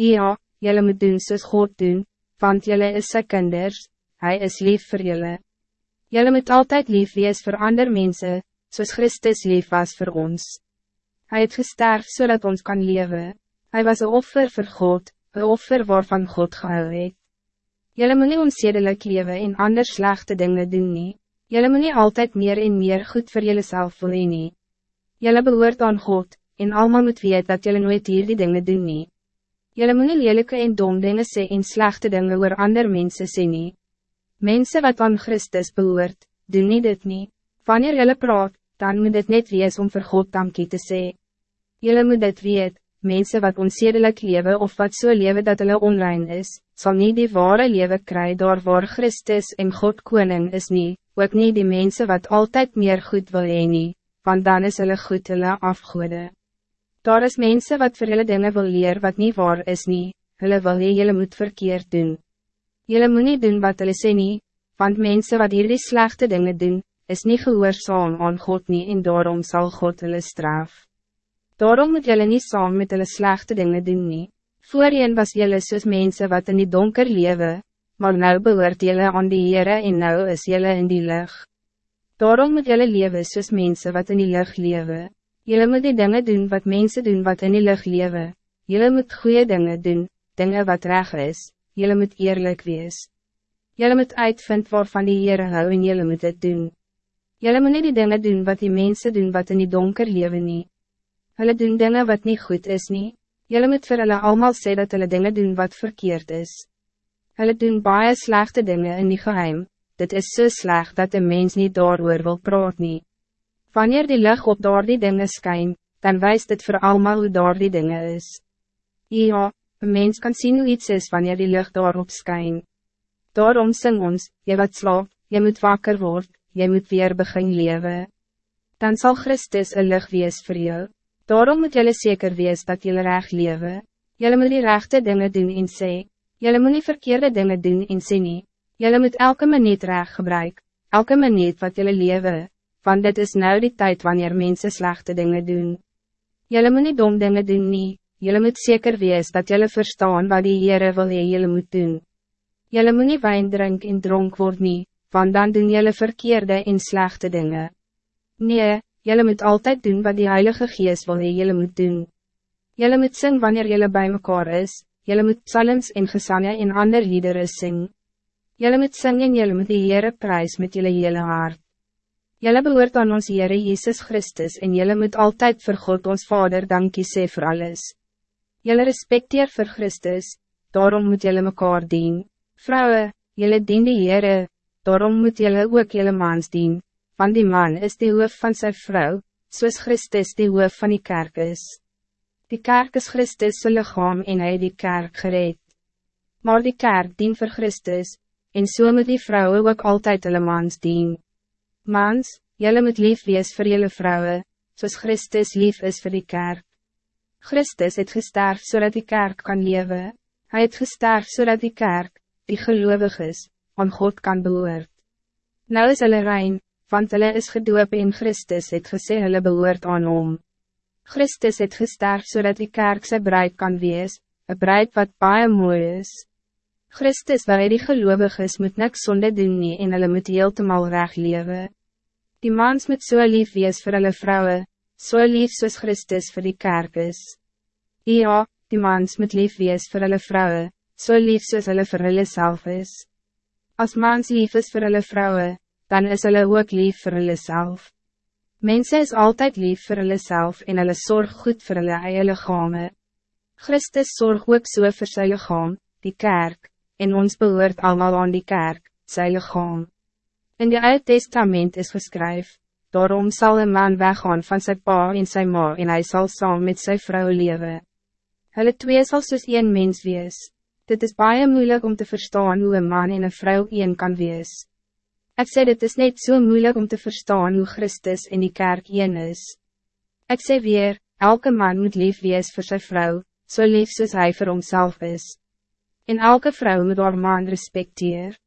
Ja, jullie moet doen soos God doen, want jullie is sy kinders, hij is lief voor jullie. Jullie moet altijd lief wees voor andere mensen, zoals Christus lief was voor ons. Hij het gesterf zodat ons kan leven. Hij was een offer voor God, een offer waarvan God gehou het. Jullie moet niet onzedelijk leven en anders slechte dingen doen nie. Jullie moet niet altijd meer en meer goed voor jullie zelf voelen nie. Jullie behoort aan God, en allemaal moet weet dat jullie nooit hier die dingen doen nie. Jullie moet niet lelijke en dom dingen sê en slechte dingen oor ander mensen sê nie. Mensen wat aan Christus behoort, doen niet dit nie. Wanneer jullie praat, dan moet het net wees om vir God dankie te sê. Jullie moet dit weet, mensen wat onzedelijk leven of wat so leven dat hulle online is, zal niet die ware leven krijgen door waar Christus en God koning is niet, ook niet die mensen wat altijd meer goed wil heen nie, want dan is hulle goed hulle afgoede. Daar is mensen wat vir hulle dinge wil leer wat niet waar is nie, hulle wil hee julle moet verkeerd doen. Julle moet niet doen wat hulle sê nie, want mensen wat hier die slechte dingen doen, is niet gehoorzaam aan God nie en daarom zal God hulle straf. Daarom moet jullie niet saam met hulle slechte dingen doen nie. Voorheen was jullie soos mensen wat in die donker leven, maar nou behoort jullie aan die Heere en nou is jullie in die lucht. Daarom moet jullie leven soos mensen wat in die lucht leven. Jullie moet die dingen doen wat mensen doen wat in die lucht leven. Jullie moet goede dingen doen, dingen wat reg is. Jullie moet eerlijk wees. Jullie moet uitvind waarvan die Heere hou en jullie moet het doen. Jullie moet niet die dingen doen wat die mensen doen wat in die donker leven nie. Hulle doen dingen wat niet goed is nie. Jullie moet vir hulle allemaal sê dat hulle dingen doen wat verkeerd is. Hulle doen baie slechte dingen in die geheim. Dit is zo so slecht dat de mens niet daarover wil praat nie. Wanneer die lucht op daar die dingen skyn, dan wijst het voor allemaal hoe daar die dingen is. Ja, een mens kan zien hoe iets is wanneer die lucht daarop skyn. Daarom sing ons, jy wat slaap, jy moet wakker worden jy moet weer begin leven. Dan zal Christus een lucht wees voor jou. Daarom moet jullie zeker wees dat jullie recht leven. Jullie moet die rechte dingen doen in sê. Jullie moet die verkeerde dingen doen in sê nie. Jullie moet elke minuut recht gebruik. Elke minuut wat jullie leven. Want dit is nou die tijd wanneer mensen slechte dingen doen. Jullie moet niet dom dingen doen nie. Jullie moet zeker wees dat jullie verstaan wat die Heere wil hee jullie moet doen. Jullie moet niet wijn drink en dronk word nie want dan doen jullie verkeerde en slechte dingen. Nee, jullie moet altijd doen wat die Heilige Geest wil hee jullie moet doen. Jullie moet zingen wanneer jullie bij mekaar is, jullie moet psalms en gesangen en ander liederen zingen. Jullie moet zingen en jullie moet die Heere prijs met jullie hele hart. Jullie behoort aan ons Heere Jezus Christus en jullie moet altijd voor God ons Vader dankie sê voor alles. Jullie respecteer voor Christus, daarom moet jullie mekaar dien. Vrouwen, jullie dien die Heere, daarom moet jullie ook jullie mans dien, want die man is de hoof van zijn vrouw, soos Christus de hoof van die kerk is. Die kerk is Christus sy lichaam en hy die kerk gereed. Maar die kerk dien voor Christus, en so moet die vrouwen ook altijd hulle mans dien. Mans, jullie moet lief wees voor jullie vrouwen, soos Christus lief is voor die kerk. Christus het gesterf zodat die kerk kan leven. Hij het gesterf zodat die kerk, die gelovig is, aan God kan behoort. Nou is hulle rein, want hulle is gedoop in Christus het gesê hulle behoort aan hom. Christus het gesterf zodat die kerk sy bruid kan wees, een bruid wat baie mooi is. Christus waar die gelovig is moet niks sonde doen nie en hulle moet heeltemal reg lewe. Die mans moet so lief wees vir hulle vrouwen, so lief soos Christus voor die kerk is. Ja, die mans moet lief wees vir hulle vrouwen, so lief soos hulle vir hulle self is. Als mans lief is voor hulle vrouwen, dan is hulle ook lief voor hulle self. Mensen is altijd lief voor hulle self en hulle zorg goed voor hulle eie lichame. Christus zorg ook so voor sy lichaam, die kerk, en ons behoort allemaal aan die kerk, sy lichaam. In die Oude Testament is geskryf, daarom zal een man weggaan van zijn pa en sy ma en hij zal saam met zijn vrouw leven. Hulle twee sal soos een mens wees. Dit is baie moeilijk om te verstaan hoe een man en een vrouw een kan wees. Ik zeg dit is net zo so moeilijk om te verstaan hoe Christus in die kerk een is. Ik zeg weer, elke man moet lief wees voor zijn vrouw, zo so lief soos hy voor homself is. En elke vrouw moet haar man respecteer.